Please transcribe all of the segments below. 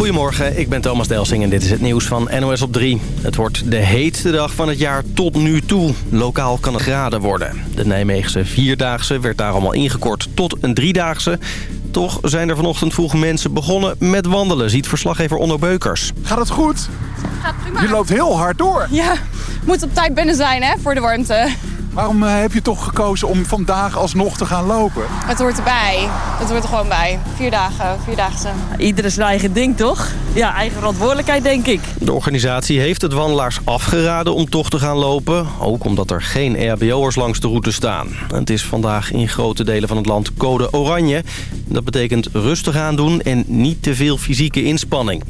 Goedemorgen, ik ben Thomas Delsing en dit is het nieuws van NOS op 3. Het wordt de heetste dag van het jaar tot nu toe. Lokaal kan het graden worden. De Nijmeegse Vierdaagse werd daar allemaal ingekort tot een Driedaagse. Toch zijn er vanochtend vroeg mensen begonnen met wandelen, ziet verslaggever Onno Beukers. Gaat het goed? Gaat prima. Je loopt heel hard door. Ja, moet op tijd binnen zijn hè, voor de warmte. Waarom eh, heb je toch gekozen om vandaag alsnog te gaan lopen? Het hoort erbij. Het hoort er gewoon bij. Vier dagen, vierdaagse. Iedereen zijn eigen ding, toch? Ja, eigen verantwoordelijkheid, denk ik. De organisatie heeft het wandelaars afgeraden om toch te gaan lopen. Ook omdat er geen EHBO'ers langs de route staan. Het is vandaag in grote delen van het land code oranje. Dat betekent rustig aandoen en niet te veel fysieke inspanning.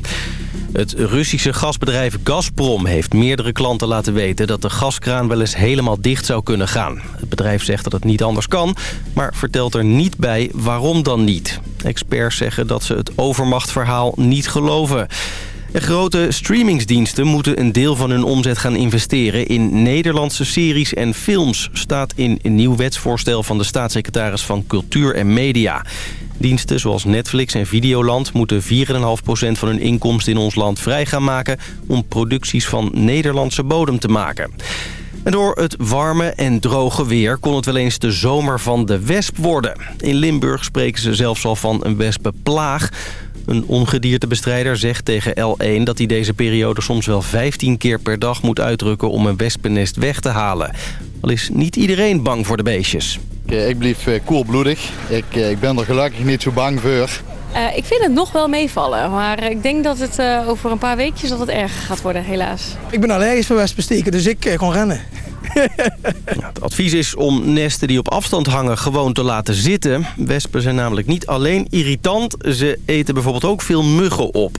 Het Russische gasbedrijf Gazprom heeft meerdere klanten laten weten... dat de gaskraan wel eens helemaal dicht zou kunnen gaan. Het bedrijf zegt dat het niet anders kan, maar vertelt er niet bij waarom dan niet. Experts zeggen dat ze het overmachtverhaal niet geloven. En grote streamingsdiensten moeten een deel van hun omzet gaan investeren in Nederlandse series en films, staat in een nieuw wetsvoorstel van de staatssecretaris van Cultuur en Media. Diensten zoals Netflix en Videoland moeten 4,5% van hun inkomsten in ons land vrij gaan maken om producties van Nederlandse bodem te maken. En door het warme en droge weer kon het wel eens de zomer van de wesp worden. In Limburg spreken ze zelfs al van een wespenplaag. Een ongediertebestrijder zegt tegen L1 dat hij deze periode soms wel 15 keer per dag moet uitdrukken om een wespennest weg te halen. Al is niet iedereen bang voor de beestjes. Ik blijf eh, koelbloedig. Ik, eh, ik ben er gelukkig niet zo bang voor. Uh, ik vind het nog wel meevallen, maar ik denk dat het uh, over een paar weekjes dat het erger gaat worden, helaas. Ik ben allergisch voor wespensteken, dus ik uh, kon rennen. het advies is om nesten die op afstand hangen gewoon te laten zitten. Wespen zijn namelijk niet alleen irritant, ze eten bijvoorbeeld ook veel muggen op.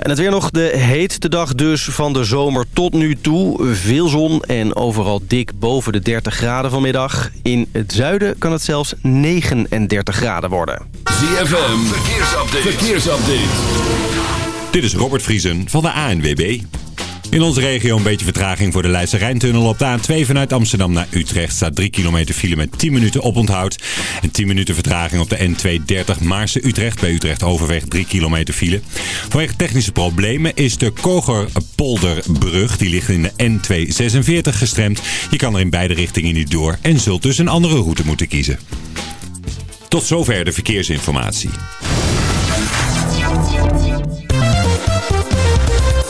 En het weer nog de heetste dag dus van de zomer tot nu toe. Veel zon en overal dik boven de 30 graden vanmiddag. In het zuiden kan het zelfs 39 graden worden. ZFM, verkeersupdate. verkeersupdate. Dit is Robert Vriesen van de ANWB. In onze regio een beetje vertraging voor de Leidse Rijntunnel. Op de A2 vanuit Amsterdam naar Utrecht staat 3 kilometer file met 10 minuten oponthoud. En 10 minuten vertraging op de N230 Maarse-Utrecht. Bij Utrecht Overweg 3 kilometer file. Vanwege technische problemen is de Kogerpolderbrug, die ligt in de N246 gestremd. Je kan er in beide richtingen niet door en zult dus een andere route moeten kiezen. Tot zover de verkeersinformatie.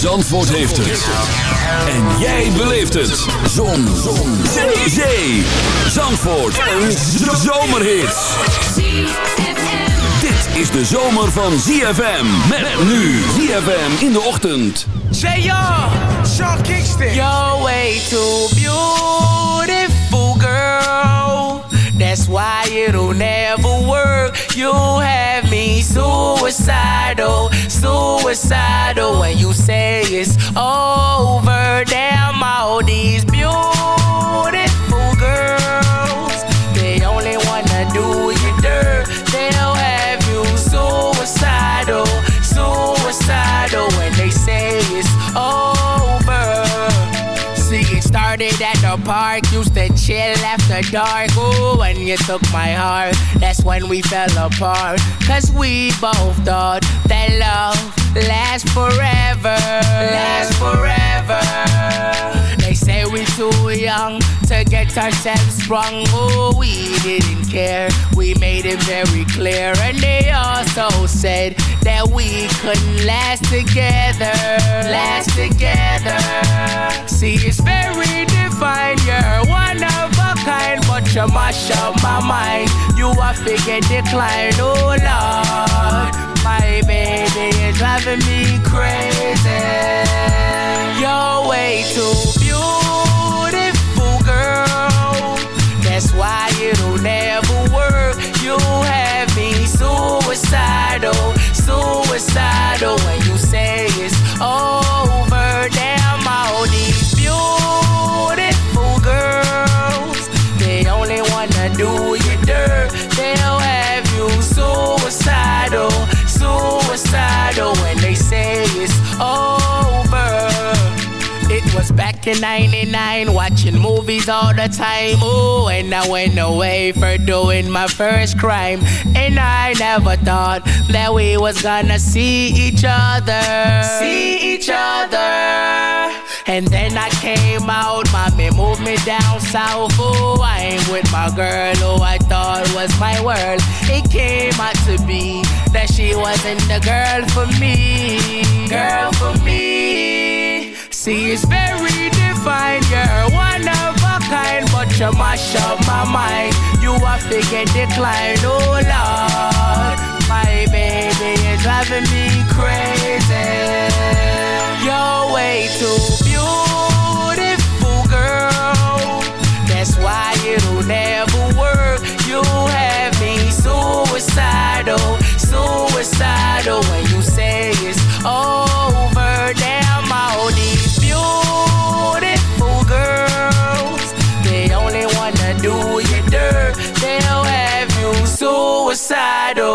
Zandvoort heeft het. En jij beleeft het. Zon. Zon. Zee. Zee. Zandvoort. Een zomerhit. Dit is de zomer van ZFM. Met nu ZFM in de ochtend. Say yo, Sean Kingston. You're way too beautiful, girl. That's why it'll never work. You have me suicidal, suicidal. When you say it's over, damn all these beautiful girls. They only wanna do you dirt. They'll have you suicidal, suicidal. When they say it's over. See, it started at the park, used to chill after dark. Ooh, when you took my heart, that's when we fell apart. Cause we both thought that love lasts forever. Last forever. They say we're too young to get ourselves sprung. Oh, we didn't care. We made it very clear. And they also said that we couldn't last together. Last together. See, it's very divine. You're one of a kind, but you mash up my mind. You are figure decline. Oh, Lord my baby is driving me crazy. You're way too beautiful, girl. That's why it'll never work. You have me suicidal, suicidal. When you say it's over, damn all these beautiful girls. They only wanna do you dirt. They when they say it's over. It was back in 99, watching movies all the time. Oh, and I went away for doing my first crime. And I never thought that we was gonna see each other. See each other. And then I came out, mommy moved me down south. Oh, I ain't with my girl who I thought was my world. It came out to be that she wasn't the girl for me. Girl for me. See, it's very divine. You're one of a kind, but you mash up my mind. You are figure decline, oh Lord. My baby is driving me crazy. You're way too beautiful, girl. That's why it'll never work. You have me suicidal, suicidal when you say it's over. Damn, all these beautiful girls, they only wanna do you dirt. They'll have you suicidal,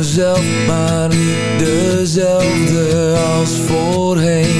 Mezelf, maar niet dezelfde als voorheen.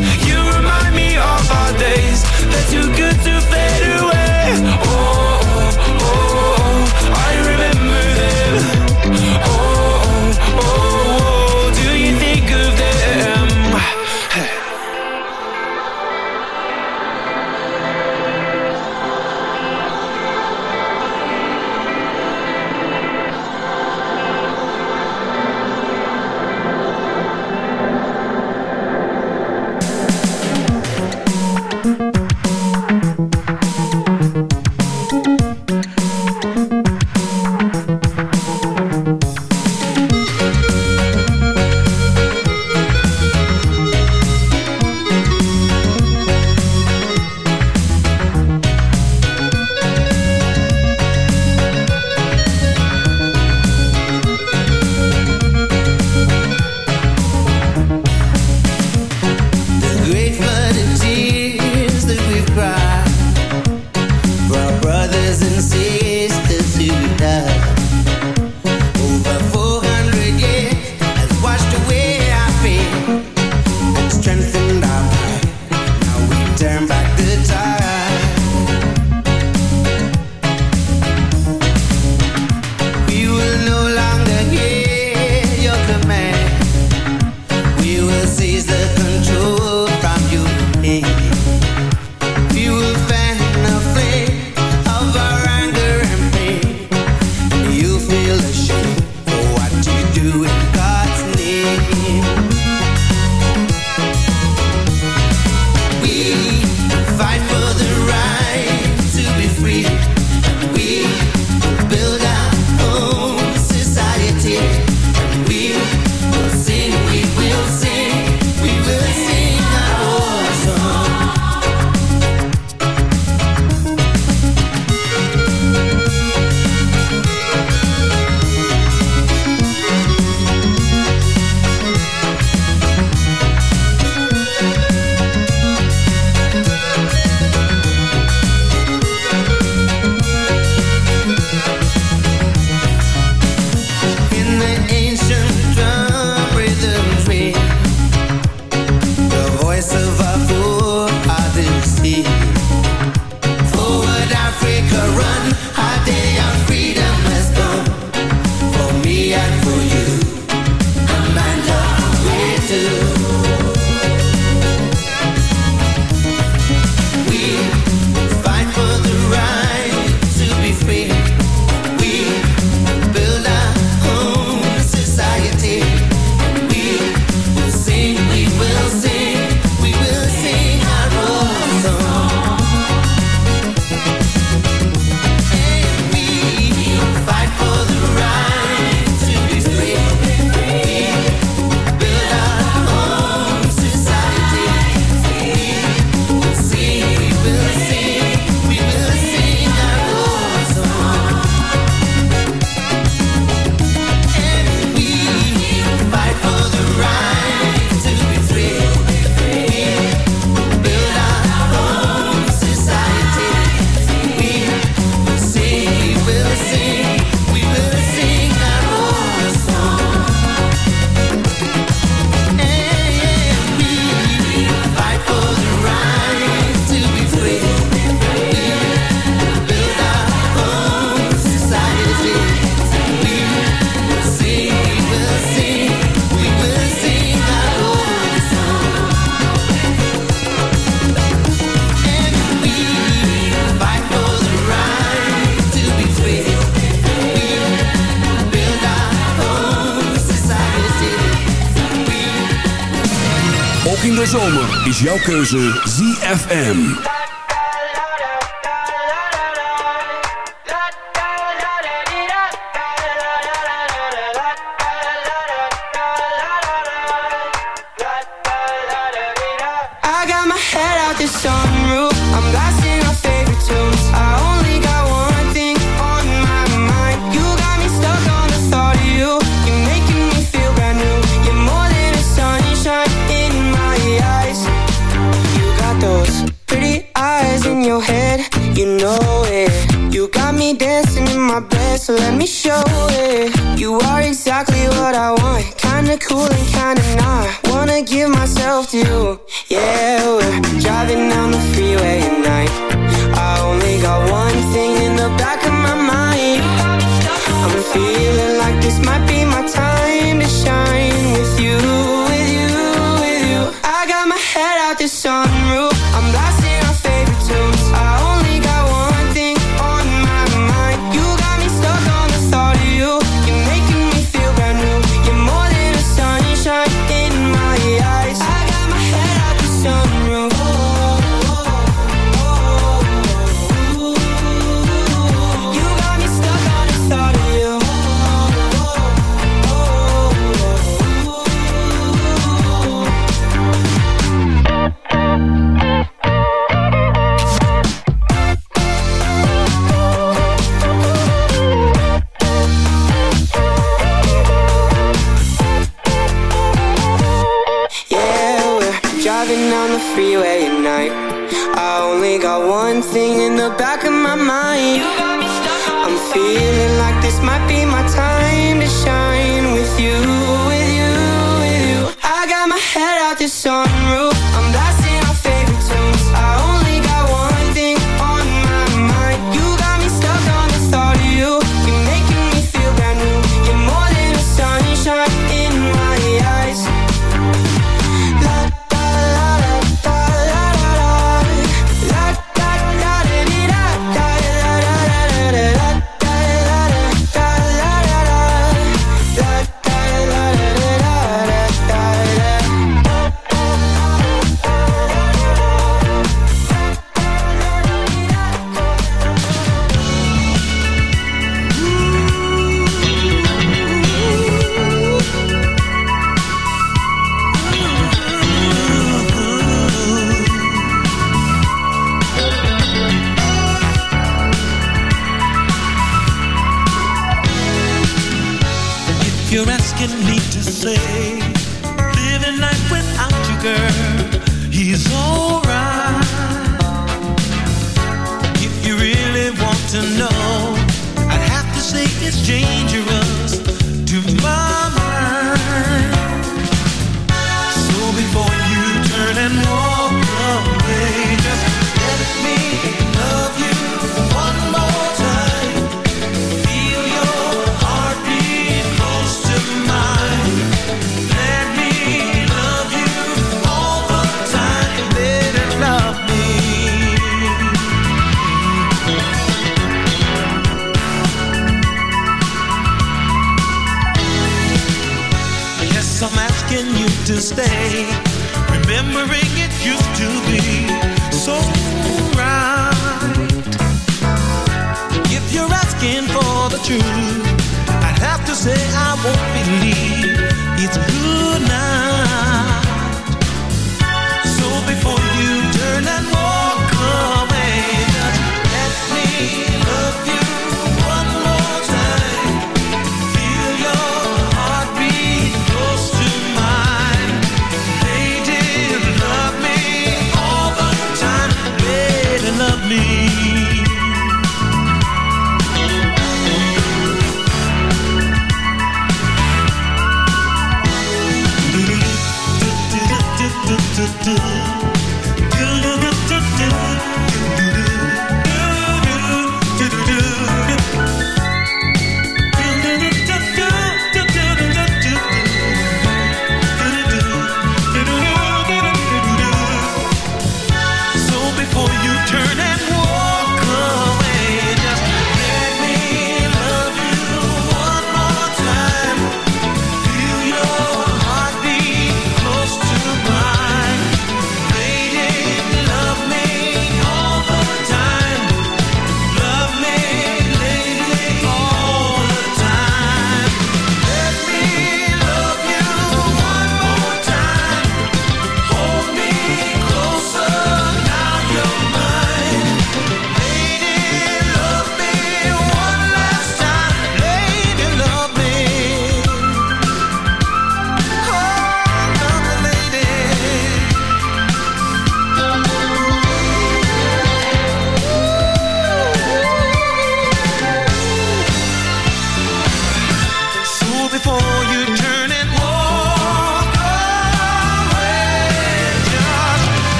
Jouw keuze ZFM.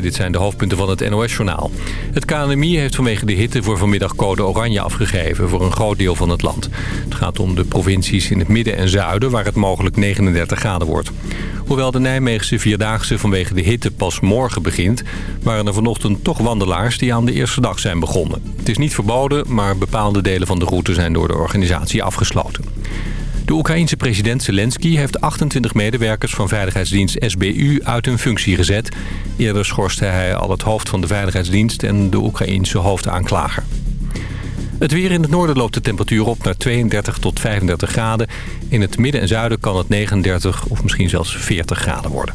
Dit zijn de hoofdpunten van het NOS-journaal. Het KNMI heeft vanwege de hitte voor vanmiddag code oranje afgegeven voor een groot deel van het land. Het gaat om de provincies in het midden en zuiden waar het mogelijk 39 graden wordt. Hoewel de Nijmeegse Vierdaagse vanwege de hitte pas morgen begint... waren er vanochtend toch wandelaars die aan de eerste dag zijn begonnen. Het is niet verboden, maar bepaalde delen van de route zijn door de organisatie afgesloten. De Oekraïense president Zelensky heeft 28 medewerkers van veiligheidsdienst SBU uit hun functie gezet. Eerder schorste hij al het hoofd van de veiligheidsdienst en de Oekraïense hoofdaanklager. Het weer in het noorden loopt de temperatuur op naar 32 tot 35 graden. In het midden en zuiden kan het 39 of misschien zelfs 40 graden worden.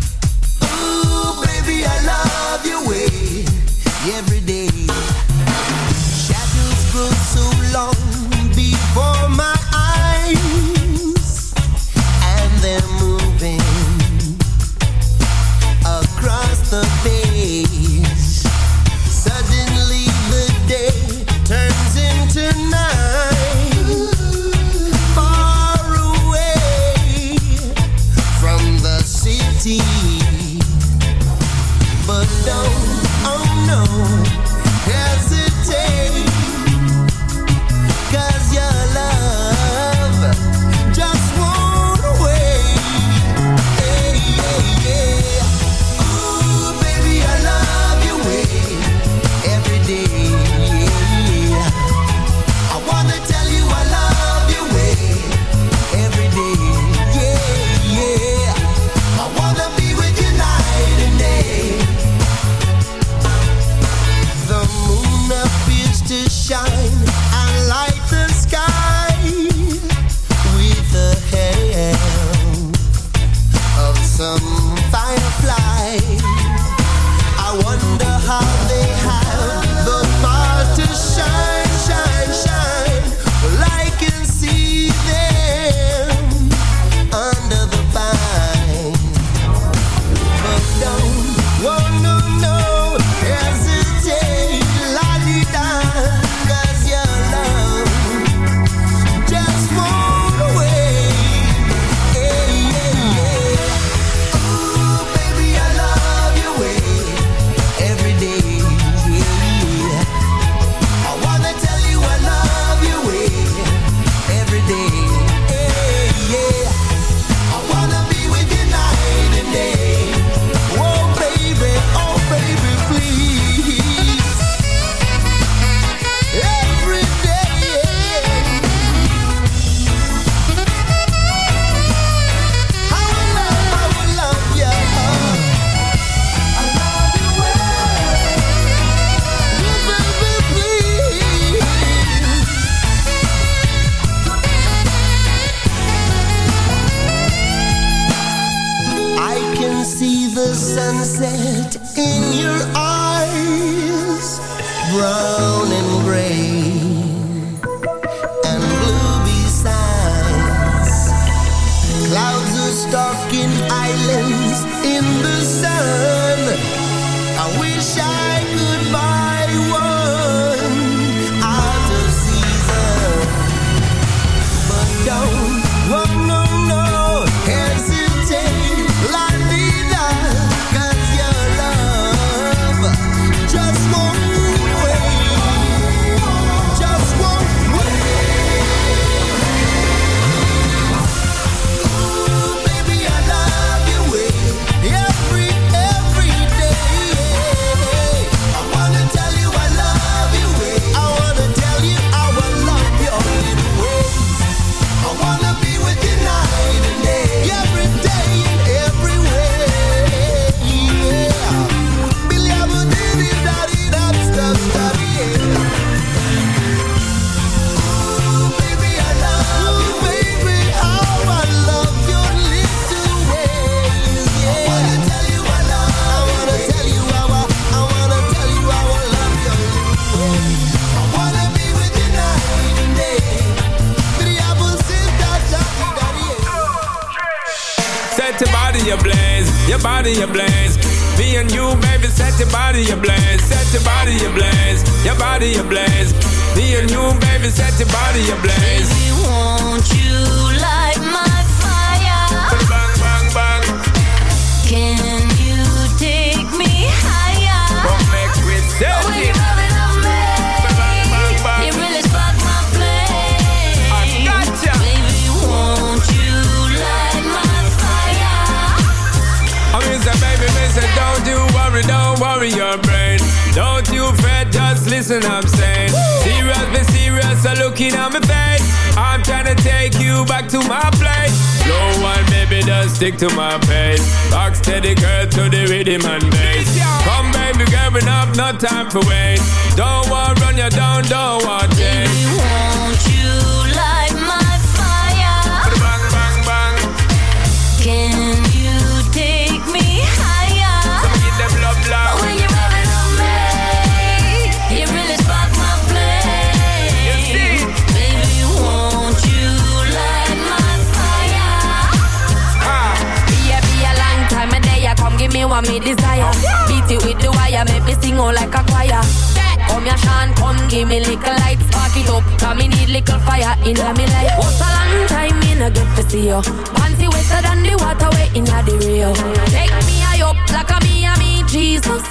little fire in my life. What a long time me no get to see you. Panty wetter than the water way in the real. Take me high up like a me and me Jesus.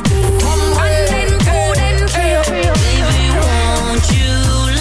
Come one then two then three. Baby, won't you?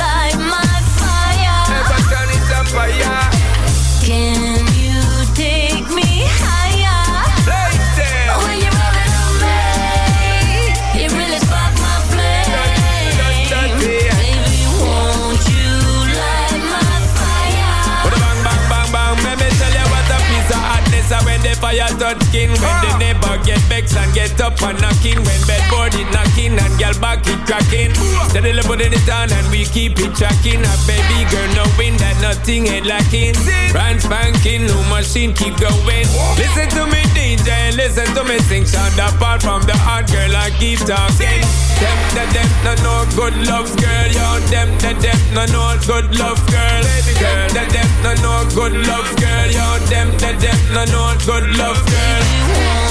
fire touch skin When the neighbor get vexed and get up and knocking. When bedboard is knocking and girl back keep cracking. Steadily put in the town and we keep it tracking. A baby girl knowing that nothing ain't lacking. Brand spanking, new machine keep going. Listen to me DJ listen to me sing. Sound apart from the hard girl I keep talking. Them, them, them, no, no good love girl Yo, them, them, them, no, no good love girl. Baby girl, them, them, no, no good love girl Yo, them, them, them, no, no good love love, girl.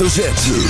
hoofdletter Z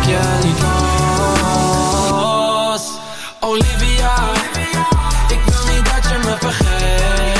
ik je Olivia, Olivia. ik wil niet dat je me vergeet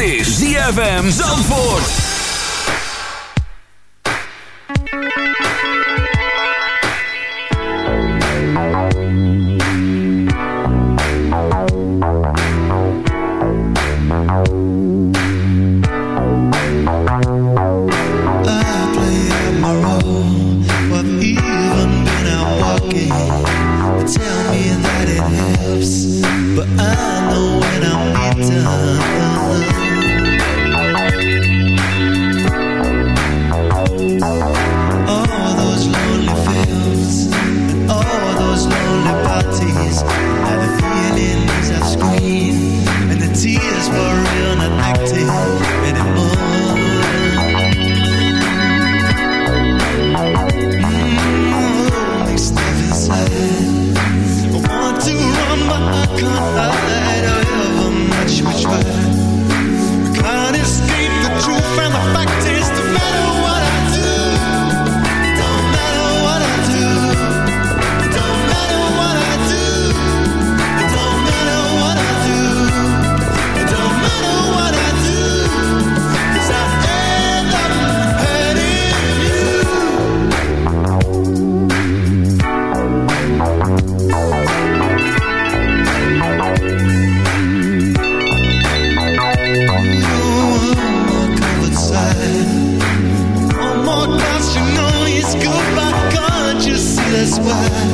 is ZFM Zandvoort. why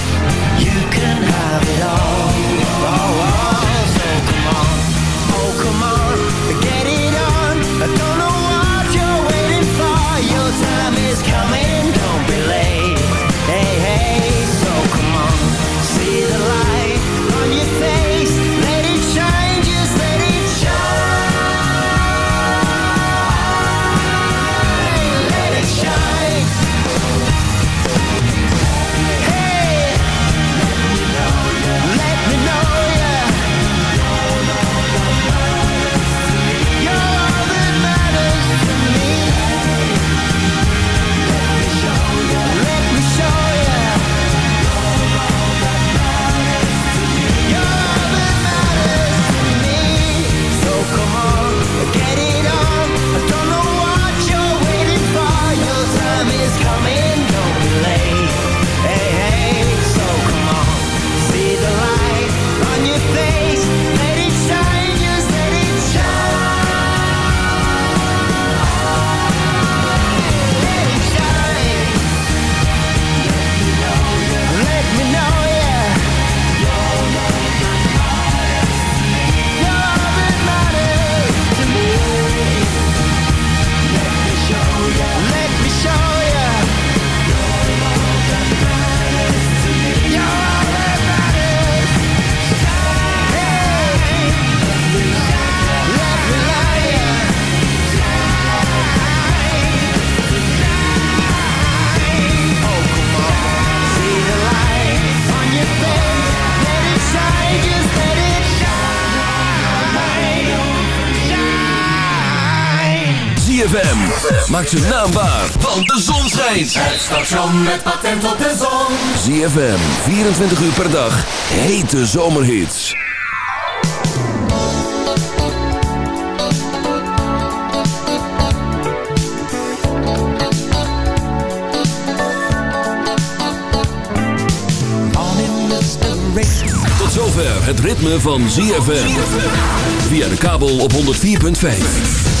Can have it all. Oh, oh, oh, so come on. Oh, come on. Maak zijn naam waar, want de zon schijnt. Het station met patent op de zon. ZFM, 24 uur per dag. Hete zomerhits. Tot zover het ritme van ZFM. Via de kabel op 104.5.